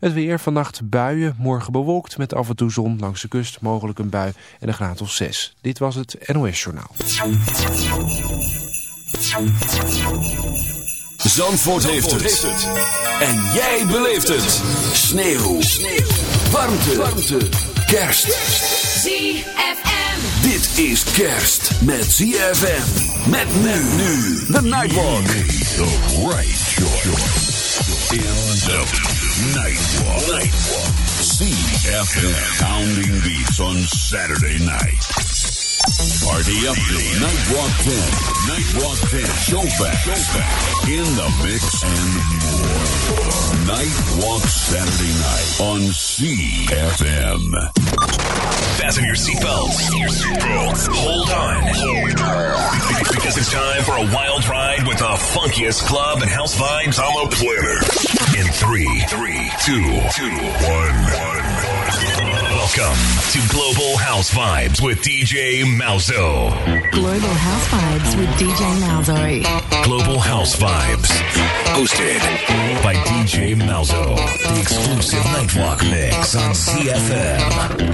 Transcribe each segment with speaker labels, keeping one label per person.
Speaker 1: Het weer vannacht buien, morgen bewolkt met af en toe zon langs de kust, mogelijk een bui en een graad of 6. Dit was het NOS Journaal.
Speaker 2: Zandvoort, heeft, het. En jij beleeft het. Sneeuw. Sneeuw. Warmte. Warmte. Kerst.
Speaker 3: ZFM.
Speaker 2: Dit is kerst met ZFM. Met men nu. The Nightwalk.
Speaker 4: The right choice. In the Nightwalk. Nightwalk. CFM. Pounding beats on Saturday night. Party Update. Nightwalk 10. Nightwalk 10. Showback. Showback. In the mix and more. Nightwalk Saturday night on CFM.
Speaker 5: Fasten your seatbelts. Hold on. Because it's time for a wild ride with the funkiest club and house vibes on the planet. In three, three, two, two, one, one. Welcome to Global House Vibes with DJ Malzo.
Speaker 6: Global House Vibes with DJ Malzo.
Speaker 5: Global House Vibes, hosted by DJ Malzo. The exclusive Nightwalk mix on CFM.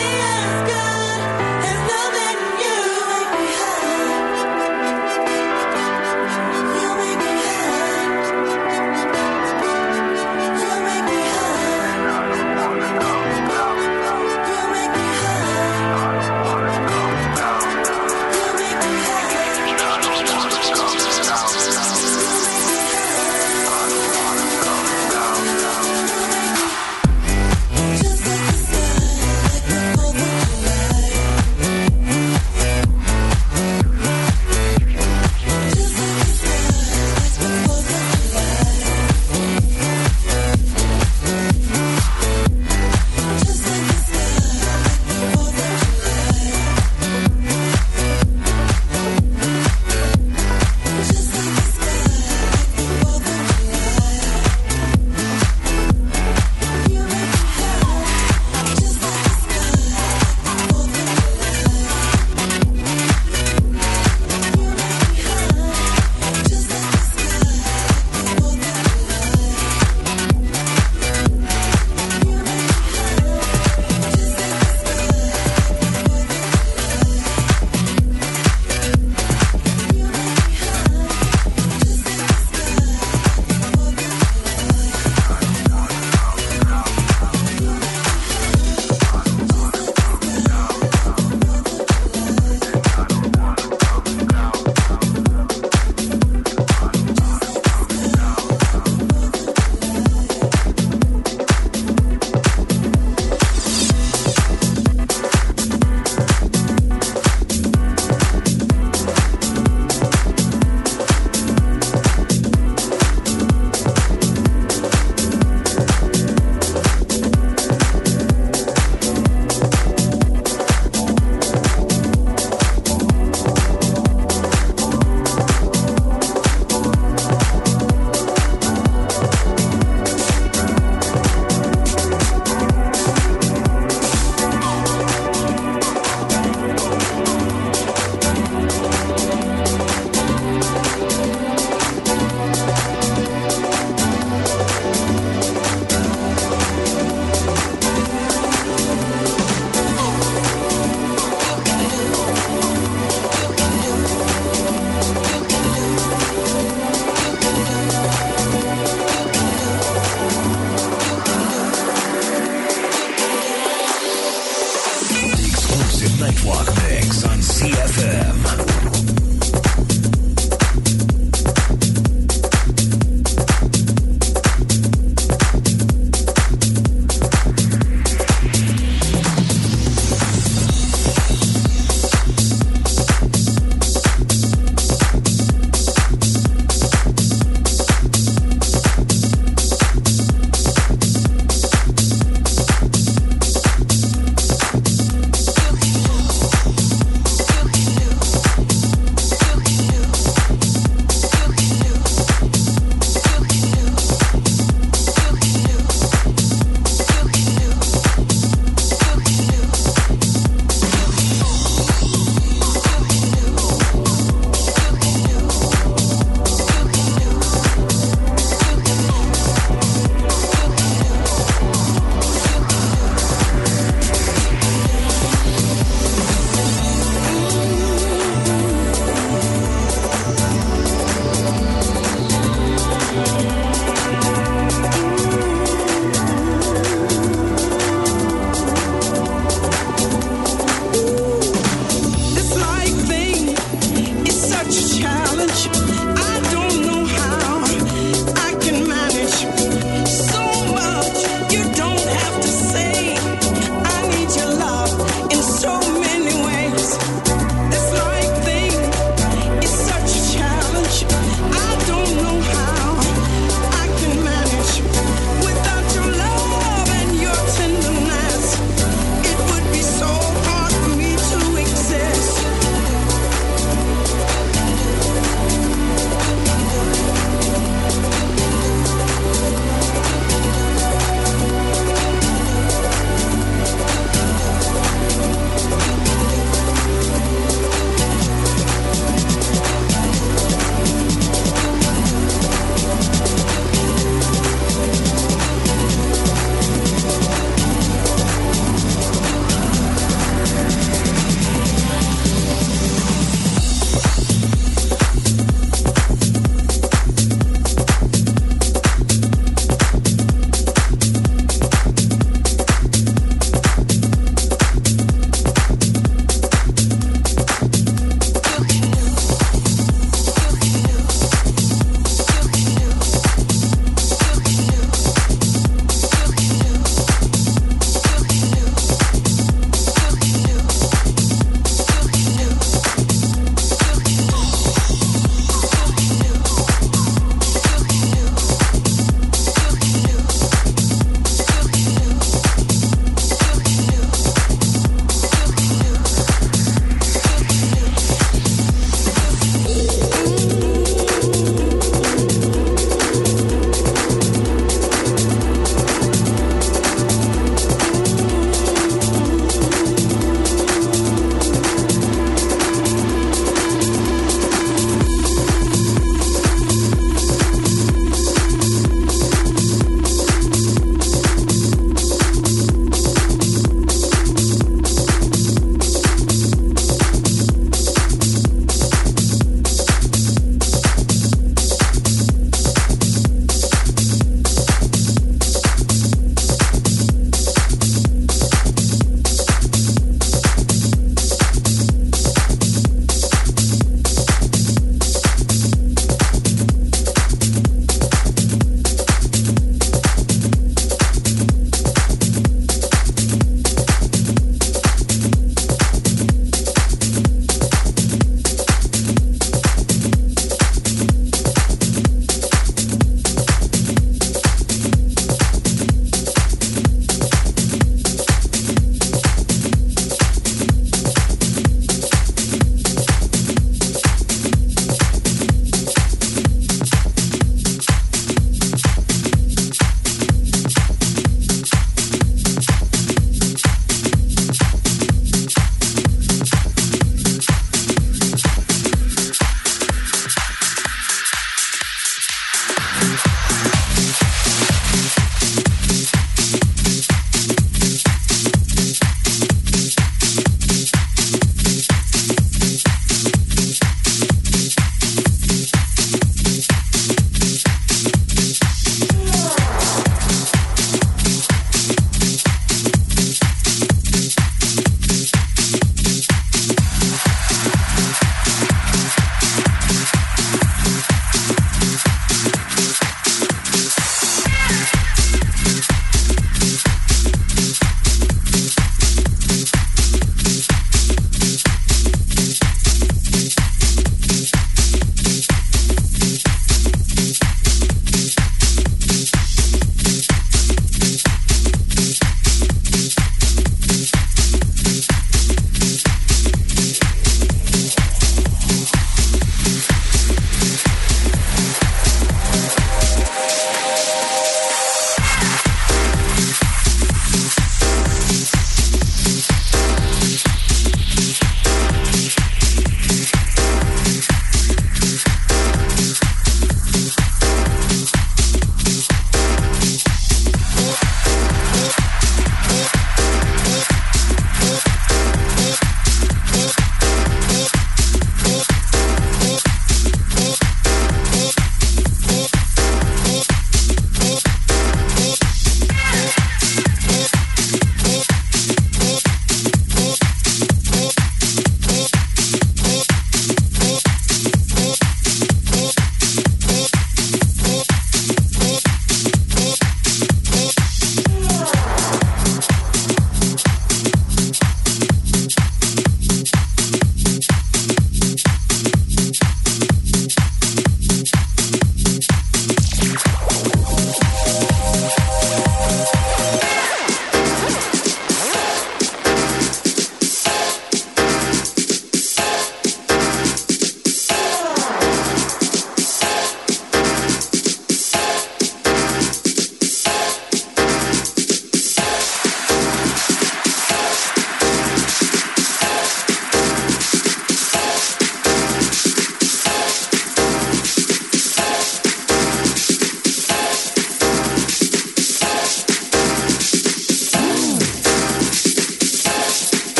Speaker 3: be a
Speaker 2: sky.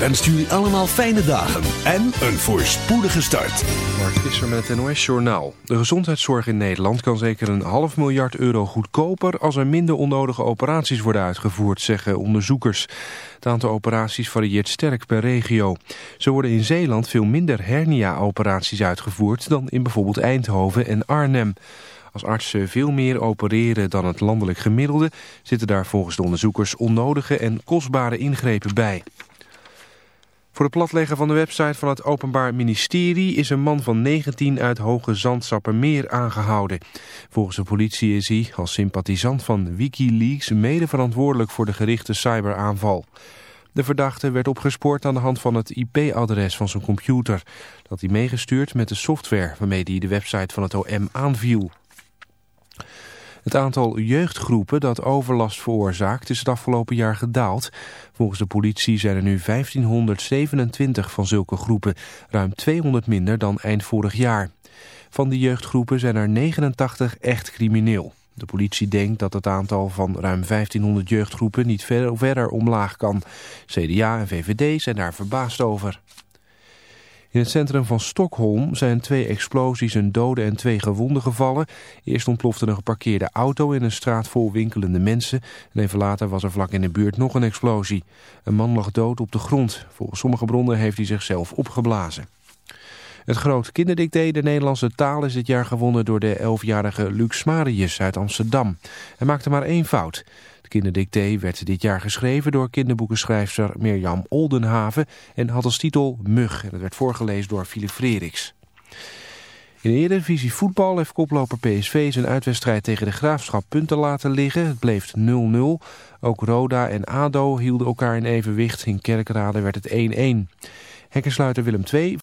Speaker 2: Wenst jullie allemaal fijne dagen en een voorspoedige start.
Speaker 1: Mark Visser met het NOS Journaal. De gezondheidszorg in Nederland kan zeker een half miljard euro goedkoper... als er minder onnodige operaties worden uitgevoerd, zeggen onderzoekers. Het aantal operaties varieert sterk per regio. Zo worden in Zeeland veel minder hernia-operaties uitgevoerd... dan in bijvoorbeeld Eindhoven en Arnhem. Als artsen veel meer opereren dan het landelijk gemiddelde... zitten daar volgens de onderzoekers onnodige en kostbare ingrepen bij. Voor het platleggen van de website van het Openbaar Ministerie is een man van 19 uit Hoge Zandsappermeer aangehouden. Volgens de politie is hij als sympathisant van Wikileaks mede verantwoordelijk voor de gerichte cyberaanval. De verdachte werd opgespoord aan de hand van het IP-adres van zijn computer. Dat hij meegestuurd met de software waarmee hij de website van het OM aanviel. Het aantal jeugdgroepen dat overlast veroorzaakt is het afgelopen jaar gedaald. Volgens de politie zijn er nu 1527 van zulke groepen, ruim 200 minder dan eind vorig jaar. Van die jeugdgroepen zijn er 89 echt crimineel. De politie denkt dat het aantal van ruim 1500 jeugdgroepen niet verder, omlaag kan. CDA en VVD zijn daar verbaasd over. In het centrum van Stockholm zijn twee explosies, een dode en twee gewonden gevallen. Eerst ontplofte een geparkeerde auto in een straat vol winkelende mensen. En even later was er vlak in de buurt nog een explosie. Een man lag dood op de grond. Volgens sommige bronnen heeft hij zichzelf opgeblazen. Het groot kinderdicté de Nederlandse taal is dit jaar gewonnen door de 11-jarige Lux uit Amsterdam. Hij maakte maar één fout kinderdicté werd dit jaar geschreven door kinderboekenschrijfster Mirjam Oldenhaven en had als titel Mug. En het werd voorgelezen door Philip Frederiks. In de Eredivisie voetbal heeft koploper PSV zijn uitwedstrijd tegen de Graafschap punten laten liggen. Het bleef 0-0. Ook Roda en ADO hielden elkaar in evenwicht. In Kerkrade werd het 1-1. Hekkensluiter Willem II